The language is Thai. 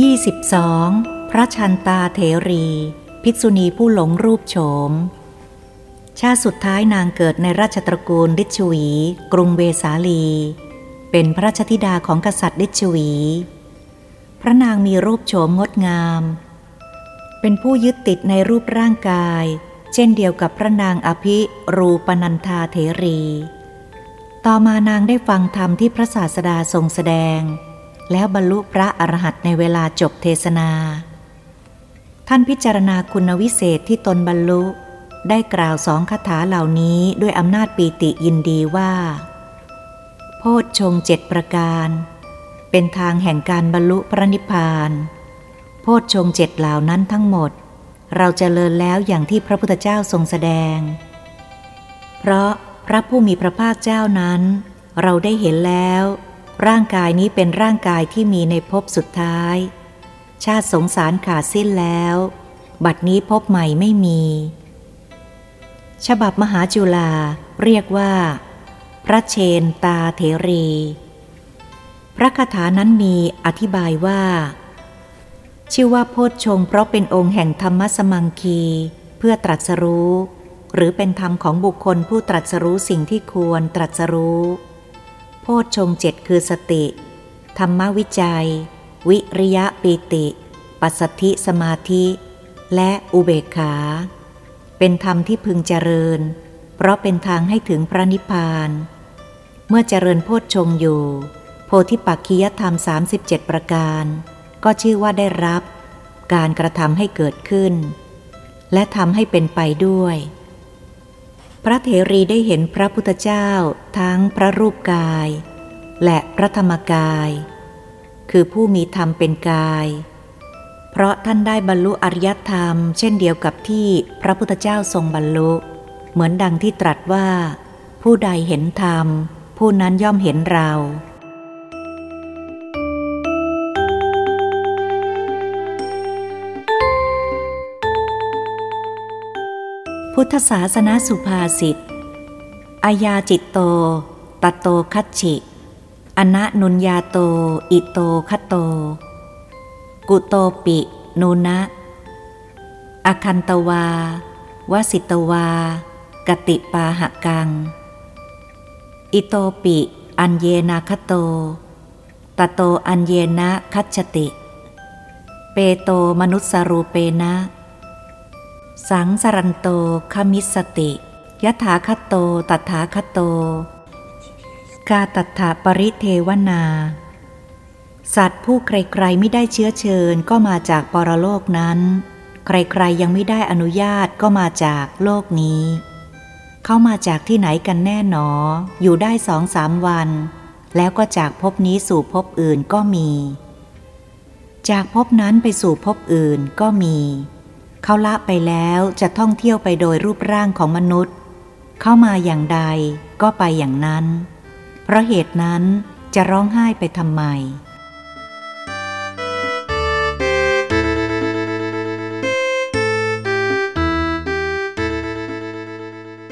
22. พระชันตาเถรี ภิกษุณีผู้หลงรูปโฉม ชาติสุดท้ายนางเกิดในราชตระกูลลิชวี กรุงเวสาลี เป็นพระราชธิดาของกษัตริย์ลิชวี พระนางมีรูปโฉมงดงาม เป็นผู้ยึดติดในรูปร่างกาย เช่นเดียวกับพระนางอภิรูปนันธาเถรี ต่อมานางได้ฟังธรรมที่พระศาสดาทรงแสดง แล้วบรรลุพระอรหันต์ในเวลาจบเทศนา ท่านพิจารณาคุณวิเศษที่ตนบรรลุ ได้กล่าวสองคาถาเหล่านี้ด้วยอำนาจปีติยินดีว่า โพชฌงเจ็ดประการ เป็นทางแห่งการบรรลุพระนิพพาน โพชฌงเจ็ดเหล่านั้นทั้งหมด เราจเจริญแล้วอย่างที่พระพุทธเจ้าทรงแสดง เพราะพระผู้มีพระภาคเจ้านั้น เราได้เห็นแล้ว ร่างกายนี้เป็นร่างกายที่มีในภพสุดท้าย ชาติสงสารขาดสิ้นแล้ว บัดนี้พบใหม่ไม่มี ฉบับมหาจุฬาเรียกว่า พระเชนตาเถรี พระคาถานั้นมีอธิบายว่า ชื่อว่าโพชฌงเพราะเป็นองค์แห่งธรรมสมังคี เพื่อตรัสรู้ หรือเป็นธรรมของบุคคลผู้ตรัสรู้สิ่งที่ควรตรัสรู้ โพชฌงเจ็ดคือสติ ธรรมวิจัย วิริยะปีติ ปัสสธิสมาธิ และอุเบกขา เป็นธรรมที่พึงเจริญ เพราะเป็นทางให้ถึงพระนิพพาน เมื่อเจริญโพชฌงอยู่ โพธิปักคียธรรม 37 ประการ ก็ชื่อว่าได้รับ การกระทำให้เกิดขึ้น และทำให้เป็นไปด้วย พระเถรีได้เห็นพระพุทธเจ้าทั้งพระรูปกาย และพระธรรมกาย คือผู้มีธรรมเป็นกาย เพราะท่านได้บรรลุอริยธรรม เช่นเดียวกับที่พระพุทธเจ้าทรงบรรลุ เหมือนดังที่ตรัสว่า ผู้ใดเห็นธรรม ผู้นั้นย่อมเห็นเรา พุทธศาสนาสุภาษิตอายาจิตโต ตโตคัตฉิอนะนุญญาโต อิโตคัตโต กุโตปินูนะอคันตวาวสิตวา กติปาหกัง อิโตปิ อัญเญนะ คโต ตโตอัญเญนะคัจฉติ เปโตมนุสรูเปนะ สังสรันโตคมิสติ ยถาคโตตถาคโต กาตถาปริเทวนา สัตว์ผู้ใครๆไม่ได้เชื้อเชิญก็มาจากปรโลกนั้น ใครๆยังไม่ได้อนุญาตก็มาจากโลกนี้ เข้ามาจากที่ไหนกันแน่หนอ อยู่ได้สองสามวัน แล้วก็จากภพนี้สู่ภพอื่นก็มี จากภพนั้นไปสู่ภพอื่นก็มี เขาละไปแล้วจะท่องเที่ยวไปโดยรูปร่างของมนุษย์ เข้ามาอย่างใดก็ไปอย่างนั้น เพราะเหตุนั้นจะร้องไห้ไปทำไม